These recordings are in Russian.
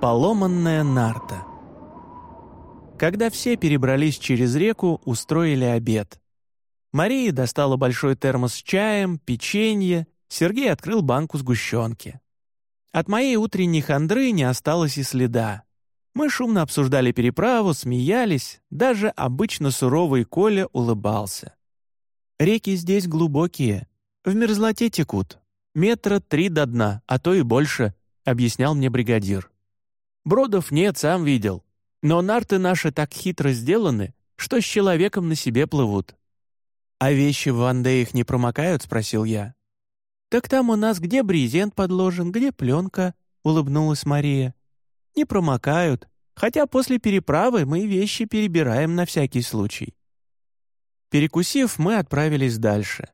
Поломанная нарта. Когда все перебрались через реку, устроили обед. Мария достала большой термос с чаем, печенье, Сергей открыл банку сгущенки. От моей утренней хандры не осталось и следа. Мы шумно обсуждали переправу, смеялись, даже обычно суровый Коля улыбался. Реки здесь глубокие, в мерзлоте текут, метра три до дна, а то и больше, объяснял мне бригадир. Бродов нет, сам видел. Но нарты наши так хитро сделаны, что с человеком на себе плывут. «А вещи в Вандеях не промокают?» — спросил я. «Так там у нас где брезент подложен, где пленка?» — улыбнулась Мария. «Не промокают, хотя после переправы мы вещи перебираем на всякий случай». Перекусив, мы отправились дальше.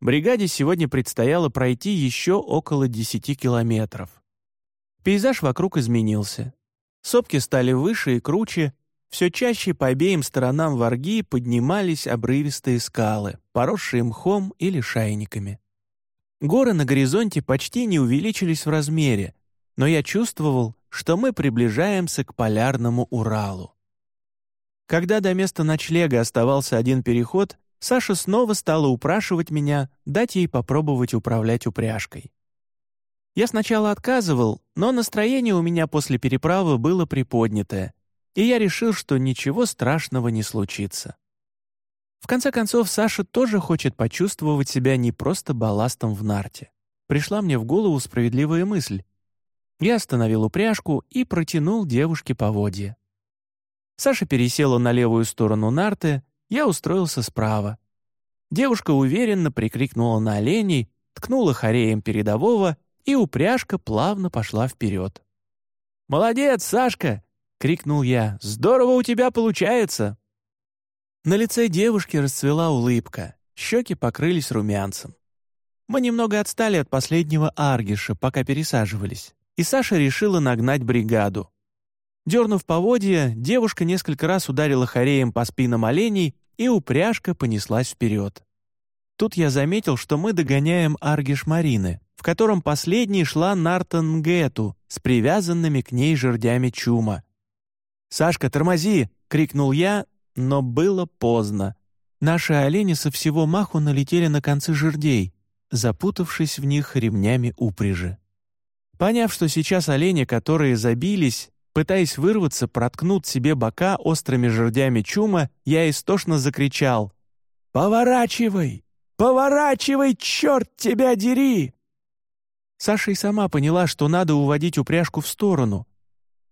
Бригаде сегодня предстояло пройти еще около десяти километров. Пейзаж вокруг изменился. Сопки стали выше и круче, все чаще по обеим сторонам варги поднимались обрывистые скалы, поросшие мхом или шайниками. Горы на горизонте почти не увеличились в размере, но я чувствовал, что мы приближаемся к полярному Уралу. Когда до места ночлега оставался один переход, Саша снова стала упрашивать меня дать ей попробовать управлять упряжкой. Я сначала отказывал, но настроение у меня после переправы было приподнятое, и я решил, что ничего страшного не случится. В конце концов, Саша тоже хочет почувствовать себя не просто балластом в нарте. Пришла мне в голову справедливая мысль. Я остановил упряжку и протянул девушке поводья. Саша пересела на левую сторону нарты, я устроился справа. Девушка уверенно прикрикнула на оленей, ткнула хореем передового и упряжка плавно пошла вперед. «Молодец, Сашка!» — крикнул я. «Здорово у тебя получается!» На лице девушки расцвела улыбка, щеки покрылись румянцем. Мы немного отстали от последнего аргиша, пока пересаживались, и Саша решила нагнать бригаду. Дернув поводья, девушка несколько раз ударила хореем по спинам оленей, и упряжка понеслась вперед. Тут я заметил, что мы догоняем аргиш Марины, в котором последней шла Нартон Гету с привязанными к ней жердями чума. «Сашка, тормози!» — крикнул я, но было поздно. Наши олени со всего маху налетели на концы жердей, запутавшись в них ремнями упряжи. Поняв, что сейчас олени, которые забились, пытаясь вырваться, проткнут себе бока острыми жердями чума, я истошно закричал «Поворачивай! Поворачивай, черт тебя дери!» Саша и сама поняла, что надо уводить упряжку в сторону.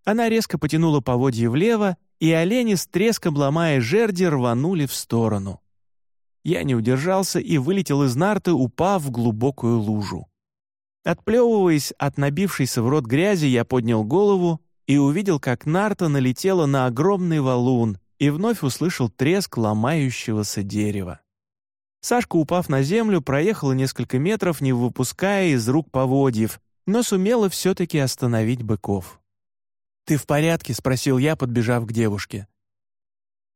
Она резко потянула поводье влево, и олени с треском ломая жерди рванули в сторону. Я не удержался и вылетел из нарты, упав в глубокую лужу. Отплевываясь от набившейся в рот грязи, я поднял голову и увидел, как нарта налетела на огромный валун и вновь услышал треск ломающегося дерева. Сашка, упав на землю, проехала несколько метров, не выпуская из рук поводьев, но сумела все-таки остановить быков. «Ты в порядке?» — спросил я, подбежав к девушке.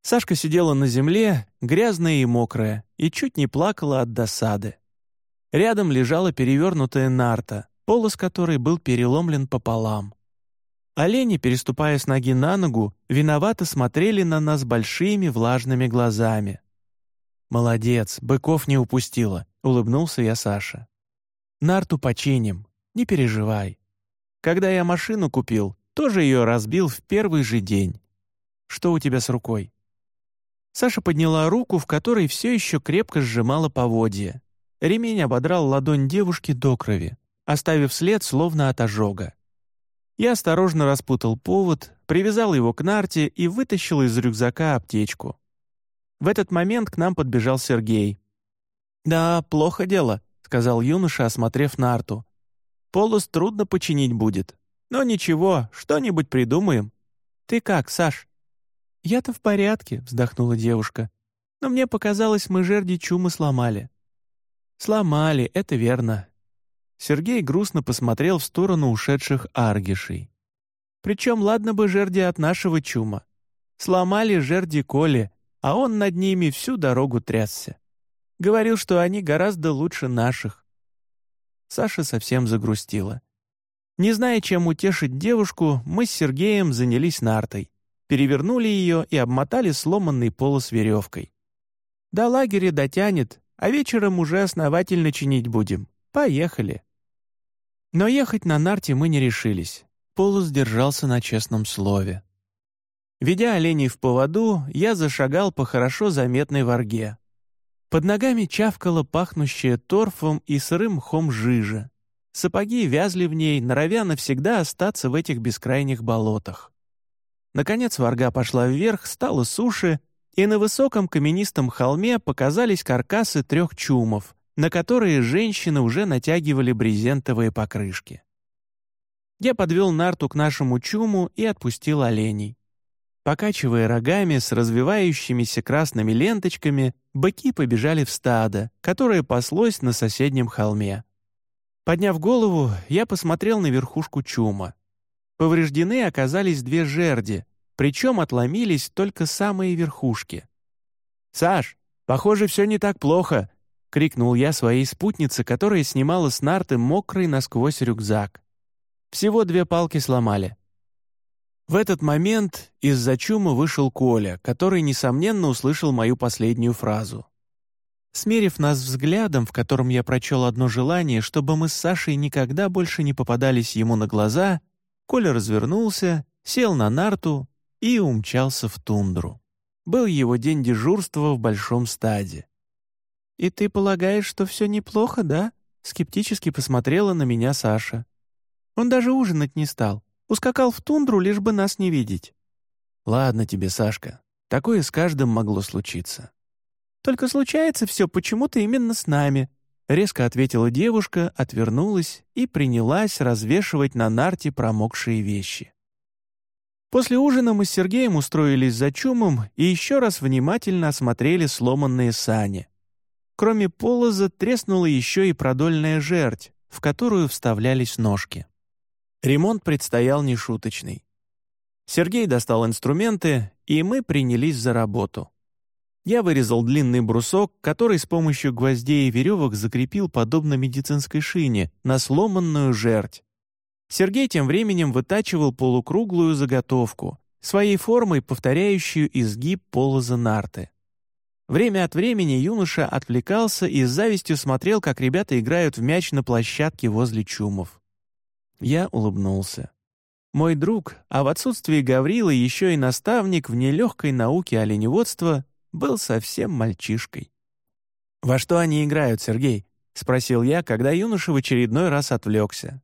Сашка сидела на земле, грязная и мокрая, и чуть не плакала от досады. Рядом лежала перевернутая нарта, полос которой был переломлен пополам. Олени, переступая с ноги на ногу, виновато смотрели на нас большими влажными глазами. «Молодец, быков не упустила», — улыбнулся я Саше. «Нарту починим, не переживай. Когда я машину купил, тоже ее разбил в первый же день. Что у тебя с рукой?» Саша подняла руку, в которой все еще крепко сжимала поводья. Ремень ободрал ладонь девушки до крови, оставив след словно от ожога. Я осторожно распутал повод, привязал его к нарте и вытащил из рюкзака аптечку. В этот момент к нам подбежал Сергей. «Да, плохо дело», — сказал юноша, осмотрев нарту. «Полос трудно починить будет. Но ничего, что-нибудь придумаем. Ты как, Саш?» «Я-то в порядке», — вздохнула девушка. «Но мне показалось, мы жерди чумы сломали». «Сломали, это верно». Сергей грустно посмотрел в сторону ушедших аргишей. «Причем ладно бы жерди от нашего чума. Сломали жерди Коли, а он над ними всю дорогу трясся. Говорил, что они гораздо лучше наших. Саша совсем загрустила. Не зная, чем утешить девушку, мы с Сергеем занялись нартой, перевернули ее и обмотали сломанный полос веревкой. До лагеря дотянет, а вечером уже основательно чинить будем. Поехали. Но ехать на нарте мы не решились. Полос держался на честном слове. Ведя оленей в поводу, я зашагал по хорошо заметной варге. Под ногами чавкала пахнущая торфом и сырым мхом жижа. Сапоги вязли в ней, норовя навсегда остаться в этих бескрайних болотах. Наконец варга пошла вверх, стало суше, и на высоком каменистом холме показались каркасы трех чумов, на которые женщины уже натягивали брезентовые покрышки. Я подвел нарту к нашему чуму и отпустил оленей. Покачивая рогами с развивающимися красными ленточками, быки побежали в стадо, которое паслось на соседнем холме. Подняв голову, я посмотрел на верхушку чума. Повреждены оказались две жерди, причем отломились только самые верхушки. «Саш, похоже, все не так плохо!» — крикнул я своей спутнице, которая снимала с нарты мокрый насквозь рюкзак. «Всего две палки сломали. В этот момент из-за чума вышел Коля, который, несомненно, услышал мою последнюю фразу. Смерив нас взглядом, в котором я прочел одно желание, чтобы мы с Сашей никогда больше не попадались ему на глаза, Коля развернулся, сел на нарту и умчался в тундру. Был его день дежурства в большом стаде. «И ты полагаешь, что все неплохо, да?» Скептически посмотрела на меня Саша. Он даже ужинать не стал. Ускакал в тундру, лишь бы нас не видеть. Ладно тебе, Сашка. Такое с каждым могло случиться. Только случается все почему-то именно с нами, резко ответила девушка, отвернулась и принялась развешивать на нарте промокшие вещи. После ужина мы с Сергеем устроились за чумом и еще раз внимательно осмотрели сломанные сани. Кроме полоза треснула еще и продольная жерть, в которую вставлялись ножки. Ремонт предстоял нешуточный. Сергей достал инструменты, и мы принялись за работу. Я вырезал длинный брусок, который с помощью гвоздей и веревок закрепил подобно медицинской шине на сломанную жерть. Сергей тем временем вытачивал полукруглую заготовку, своей формой повторяющую изгиб полоза нарты. Время от времени юноша отвлекался и с завистью смотрел, как ребята играют в мяч на площадке возле чумов. Я улыбнулся. Мой друг, а в отсутствии Гаврила еще и наставник в нелегкой науке оленеводства, был совсем мальчишкой. «Во что они играют, Сергей?» — спросил я, когда юноша в очередной раз отвлекся.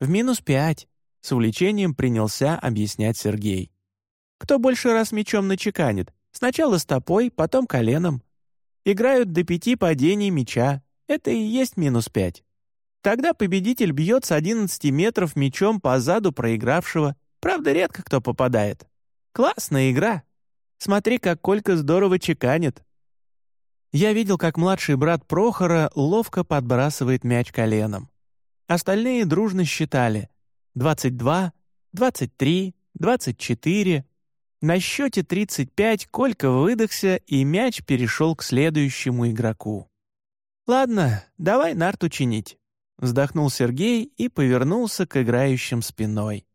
«В минус пять», — с увлечением принялся объяснять Сергей. «Кто больше раз мечом начеканит? Сначала стопой, потом коленом. Играют до пяти падений меча. Это и есть минус пять. Тогда победитель бьет с 11 метров мячом по заду проигравшего. Правда, редко кто попадает. Классная игра. Смотри, как Колька здорово чеканит. Я видел, как младший брат Прохора ловко подбрасывает мяч коленом. Остальные дружно считали. 22, 23, 24. На счете 35 Колька выдохся, и мяч перешел к следующему игроку. «Ладно, давай нарту чинить». Вздохнул Сергей и повернулся к играющим спиной.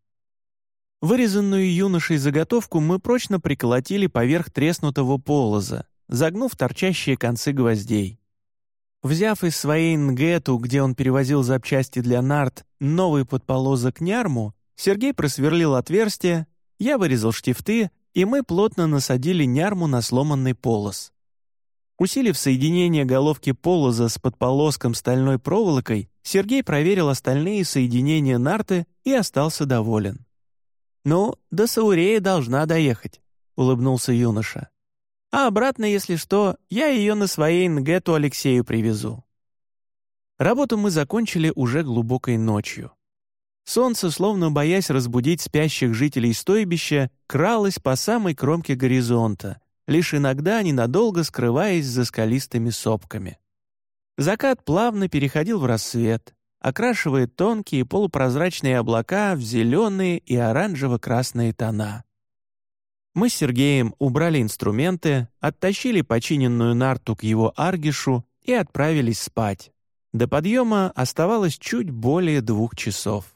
Вырезанную юношей заготовку мы прочно приколотили поверх треснутого полоза, загнув торчащие концы гвоздей. Взяв из своей нгету, где он перевозил запчасти для нарт, новый подполозок нярму, Сергей просверлил отверстие, я вырезал штифты, и мы плотно насадили нярму на сломанный полос. Усилив соединение головки полоза с подполоском стальной проволокой, Сергей проверил остальные соединения нарты и остался доволен. «Ну, до Саурея должна доехать», — улыбнулся юноша. «А обратно, если что, я ее на своей нгету Алексею привезу». Работу мы закончили уже глубокой ночью. Солнце, словно боясь разбудить спящих жителей стойбища, кралось по самой кромке горизонта, лишь иногда ненадолго скрываясь за скалистыми сопками. Закат плавно переходил в рассвет, окрашивая тонкие полупрозрачные облака в зеленые и оранжево-красные тона. Мы с Сергеем убрали инструменты, оттащили починенную нарту к его аргишу и отправились спать. До подъема оставалось чуть более двух часов.